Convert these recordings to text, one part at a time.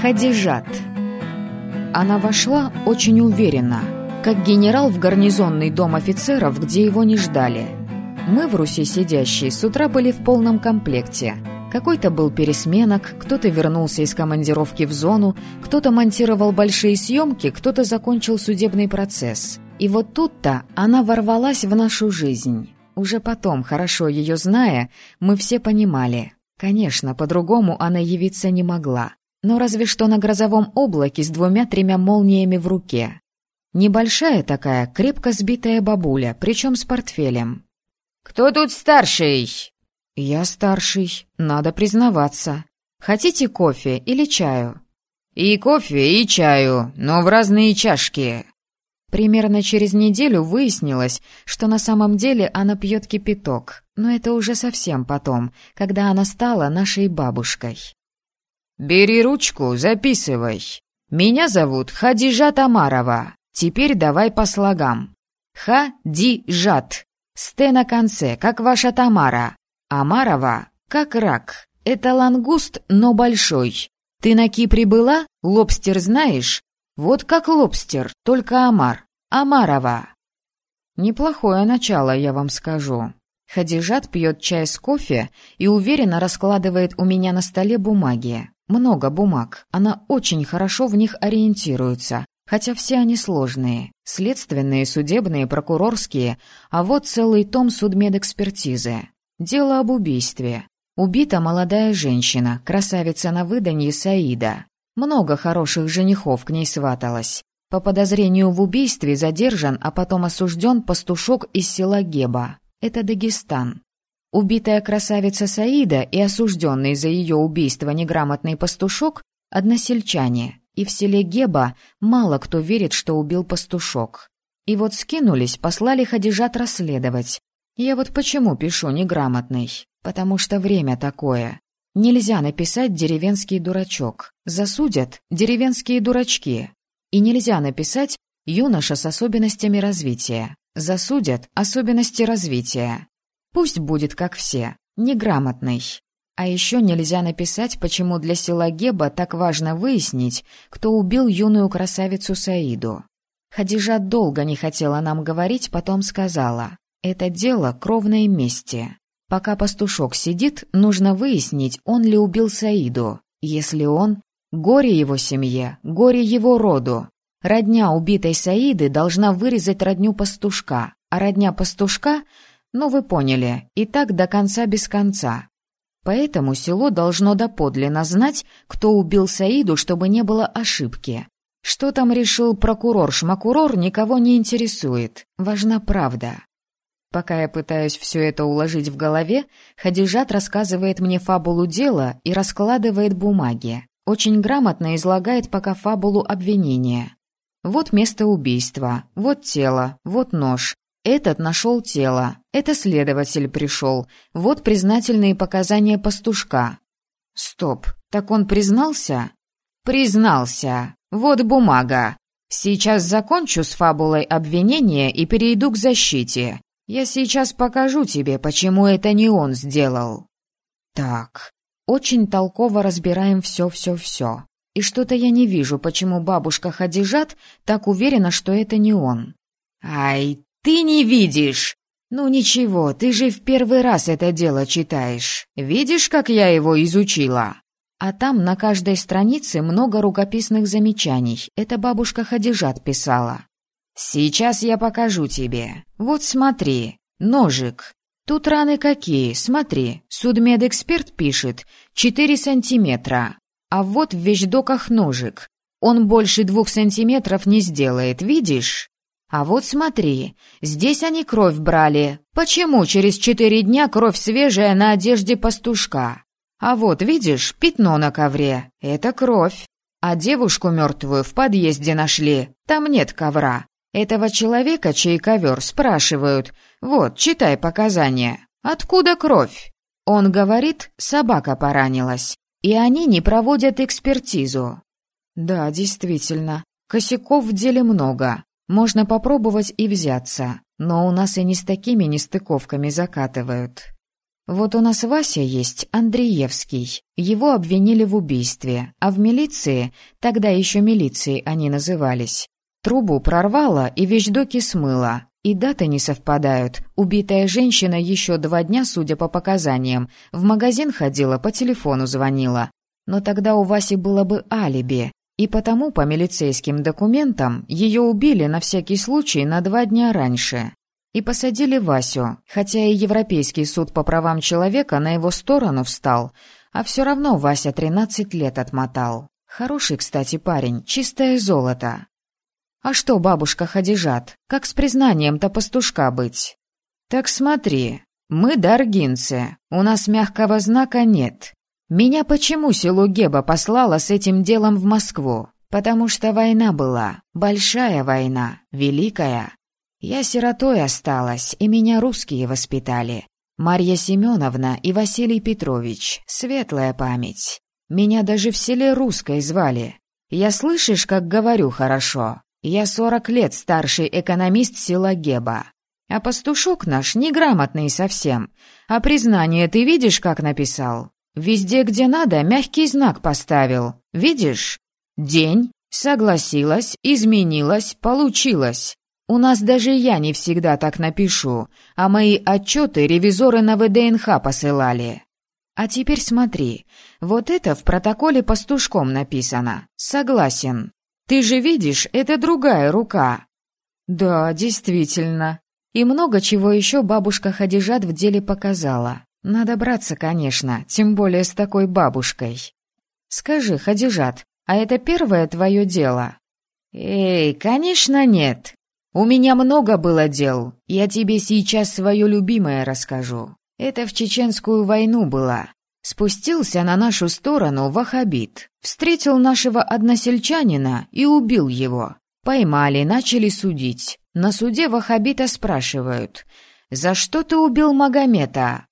Хадижат. Она вошла очень уверенно, как генерал в гарнизонный дом офицеров, где его не ждали. Мы в Руси сидящие с утра были в полном комплекте. Какой-то был пересменок, кто-то вернулся из командировки в зону, кто-то монтировал большие съемки, кто-то закончил судебный процесс. И вот тут-то она ворвалась в нашу жизнь. Уже потом, хорошо ее зная, мы все понимали. Конечно, по-другому она явиться не могла но разве что на грозовом облаке с двумя-тремя молниями в руке. Небольшая такая, крепко сбитая бабуля, причем с портфелем. «Кто тут старший?» «Я старший, надо признаваться. Хотите кофе или чаю?» «И кофе, и чаю, но в разные чашки». Примерно через неделю выяснилось, что на самом деле она пьет кипяток, но это уже совсем потом, когда она стала нашей бабушкой. «Бери ручку, записывай. Меня зовут Хадижат Омарова. Теперь давай по слогам. Ха-ди-жат. С Т на конце, как ваша Тамара. Омарова, как рак. Это лангуст, но большой. Ты на Кипре была? Лобстер знаешь? Вот как лобстер, только омар. Омарова. Неплохое начало, я вам скажу. Хадижат пьет чай с кофе и уверенно раскладывает у меня на столе бумаги. Много бумаг, она очень хорошо в них ориентируется, хотя все они сложные. Следственные, судебные, прокурорские, а вот целый том судмедэкспертизы. Дело об убийстве. Убита молодая женщина, красавица на выданье Саида. Много хороших женихов к ней сваталось. По подозрению в убийстве задержан, а потом осужден пастушок из села Геба. Это Дагестан. Убитая красавица Саида и осужденный за ее убийство неграмотный пастушок – односельчане, и в селе Геба мало кто верит, что убил пастушок. И вот скинулись, послали Хадижат расследовать. Я вот почему пишу неграмотный? Потому что время такое. Нельзя написать «деревенский дурачок». Засудят «деревенские дурачки». И нельзя написать «юноша с особенностями развития». Засудят «особенности развития». Пусть будет как все, неграмотный. А еще нельзя написать, почему для села Геба так важно выяснить, кто убил юную красавицу Саиду. Хадижа долго не хотела нам говорить, потом сказала, «Это дело кровной мести. Пока пастушок сидит, нужно выяснить, он ли убил Саиду. Если он, горе его семье, горе его роду. Родня убитой Саиды должна вырезать родню пастушка, а родня пастушка ну, вы поняли, и так до конца без конца. Поэтому село должно доподлинно знать, кто убил Саиду, чтобы не было ошибки. Что там решил прокурор-шмакурор, никого не интересует. Важна правда. Пока я пытаюсь все это уложить в голове, Хадижат рассказывает мне фабулу дела и раскладывает бумаги. Очень грамотно излагает пока фабулу обвинения. Вот место убийства, вот тело, вот нож, этот нашел тело. Это следователь пришел. Вот признательные показания пастушка. Стоп, так он признался? Признался. Вот бумага. Сейчас закончу с фабулой обвинения и перейду к защите. Я сейчас покажу тебе, почему это не он сделал. Так, очень толково разбираем все-все-все. И что-то я не вижу, почему бабушка Хадижат так уверена, что это не он. Ай, «Ты не видишь!» «Ну ничего, ты же в первый раз это дело читаешь. Видишь, как я его изучила?» А там на каждой странице много рукописных замечаний. Это бабушка Хадижат писала. «Сейчас я покажу тебе. Вот смотри. Ножик. Тут раны какие, смотри. Судмедэксперт пишет. Четыре сантиметра. А вот в вещдоках ножик. Он больше двух сантиметров не сделает, видишь?» А вот смотри, здесь они кровь брали. Почему через четыре дня кровь свежая на одежде пастушка? А вот, видишь, пятно на ковре. Это кровь. А девушку мертвую в подъезде нашли. Там нет ковра. Этого человека, чей ковер, спрашивают. Вот, читай показания. Откуда кровь? Он говорит, собака поранилась. И они не проводят экспертизу. Да, действительно, косяков в деле много. Можно попробовать и взяться, но у нас и не с такими нестыковками закатывают. Вот у нас Вася есть, Андреевский. Его обвинили в убийстве, а в милиции, тогда еще милицией они назывались, трубу прорвало и вещдоки смыло. И даты не совпадают. Убитая женщина еще два дня, судя по показаниям, в магазин ходила, по телефону звонила. Но тогда у Васи было бы алиби. И потому, по милицейским документам, ее убили на всякий случай на два дня раньше. И посадили Васю, хотя и Европейский суд по правам человека на его сторону встал, а все равно Вася 13 лет отмотал. Хороший, кстати, парень, чистое золото. А что, бабушка Хадижат, как с признанием-то пастушка быть? Так смотри, мы даргинцы, у нас мягкого знака нет. Меня почему село Геба послало с этим делом в Москву? Потому что война была, большая война, великая. Я сиротой осталась, и меня русские воспитали. Марья Семеновна и Василий Петрович, светлая память. Меня даже в селе русской звали. Я слышишь, как говорю хорошо? Я сорок лет старший экономист села Геба. А пастушок наш неграмотный совсем. А признание ты видишь, как написал? Везде, где надо, мягкий знак поставил. Видишь? День. Согласилась, изменилась, получилось. У нас даже я не всегда так напишу, а мои отчеты ревизоры на ВДНХ посылали. А теперь смотри, вот это в протоколе пастушком написано. Согласен. Ты же видишь, это другая рука. Да, действительно. И много чего еще бабушка Хадижат в деле показала. Надо браться, конечно, тем более с такой бабушкой. Скажи, Хадижат, а это первое твое дело? Эй, конечно, нет. «У меня много было дел. Я тебе сейчас свое любимое расскажу. Это в Чеченскую войну было. Спустился на нашу сторону вахабит. Встретил нашего односельчанина и убил его. Поймали, начали судить. На суде вахабита спрашивают, «За что ты убил Магомета?»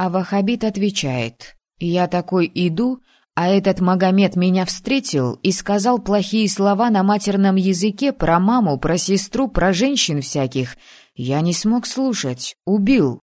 А вахабит отвечает, «Я такой иду, а этот Магомед меня встретил и сказал плохие слова на матерном языке про маму, про сестру, про женщин всяких. Я не смог слушать, убил.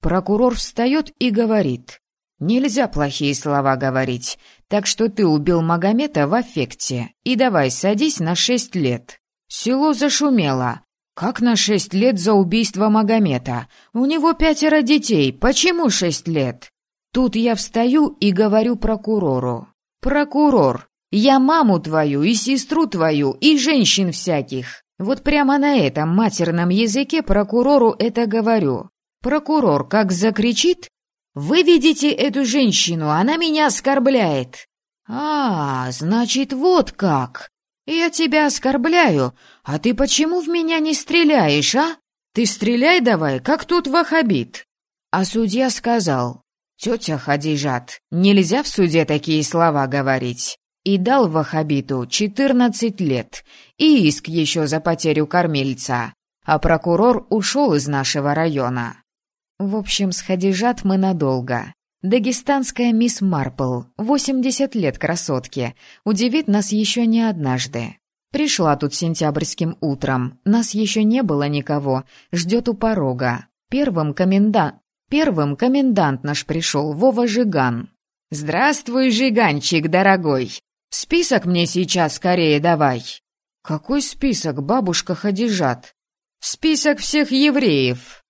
Прокурор встает и говорит. «Нельзя плохие слова говорить, так что ты убил Магомета в аффекте, и давай садись на шесть лет». Село зашумело. «Как на шесть лет за убийство Магомета? У него пятеро детей, почему шесть лет?» Тут я встаю и говорю прокурору. «Прокурор, я маму твою и сестру твою и женщин всяких». Вот прямо на этом матерном языке прокурору это говорю. Прокурор как закричит «Выведите эту женщину, она меня оскорбляет!» «А, значит, вот как! Я тебя оскорбляю, а ты почему в меня не стреляешь, а? Ты стреляй давай, как тут вахабит!» А судья сказал «Тетя Хадижат, нельзя в суде такие слова говорить». И дал Вахабиту четырнадцать лет и иск еще за потерю кормильца, а прокурор ушел из нашего района. В общем, с Хадижат мы надолго. Дагестанская мисс Марпл, восемьдесят лет красотки, удивит нас еще не однажды. Пришла тут сентябрьским утром, нас еще не было никого, ждет у порога. Первым комендант, Первым комендант наш пришел, Вова Жиган. «Здравствуй, Жиганчик, дорогой! Список мне сейчас скорее давай!» «Какой список, бабушка Хадижат?» «Список всех евреев!»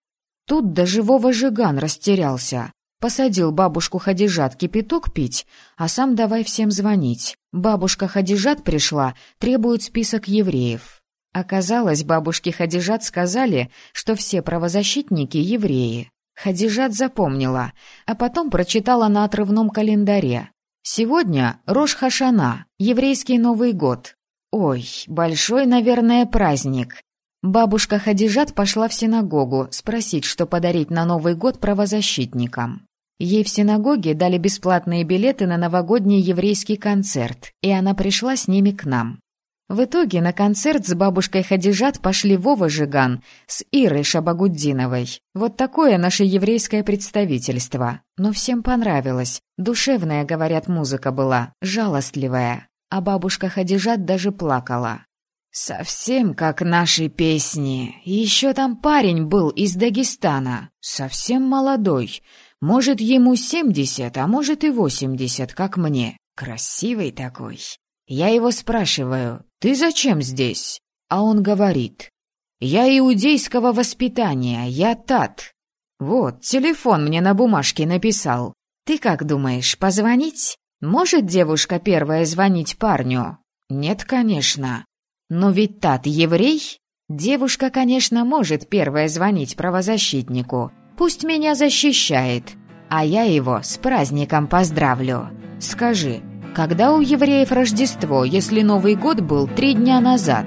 Тут даже Вова Жиган растерялся. Посадил бабушку Хадижат кипяток пить, а сам давай всем звонить. Бабушка Хадижат пришла, требует список евреев. Оказалось, бабушке Хадижат сказали, что все правозащитники евреи. Хадижат запомнила, а потом прочитала на отрывном календаре. Сегодня Рош-Хашана, еврейский Новый год. Ой, большой, наверное, праздник. Бабушка Хадижат пошла в синагогу спросить, что подарить на Новый год правозащитникам. Ей в синагоге дали бесплатные билеты на новогодний еврейский концерт, и она пришла с ними к нам. В итоге на концерт с бабушкой Хадижат пошли Вова Жиган с Ирой Шабагуддиновой. Вот такое наше еврейское представительство. Но всем понравилось. Душевная, говорят, музыка была, жалостливая. А бабушка Хадижат даже плакала. «Совсем как наши песни. Еще там парень был из Дагестана. Совсем молодой. Может, ему семьдесят, а может и восемьдесят, как мне. Красивый такой. Я его спрашиваю, «Ты зачем здесь?» А он говорит, «Я иудейского воспитания, я тат». Вот, телефон мне на бумажке написал. Ты как думаешь, позвонить? Может девушка первая звонить парню? Нет, конечно. Но ведь тат еврей? Девушка, конечно, может первая звонить правозащитнику. Пусть меня защищает. А я его с праздником поздравлю. Скажи, когда у евреев Рождество, если Новый год был три дня назад?»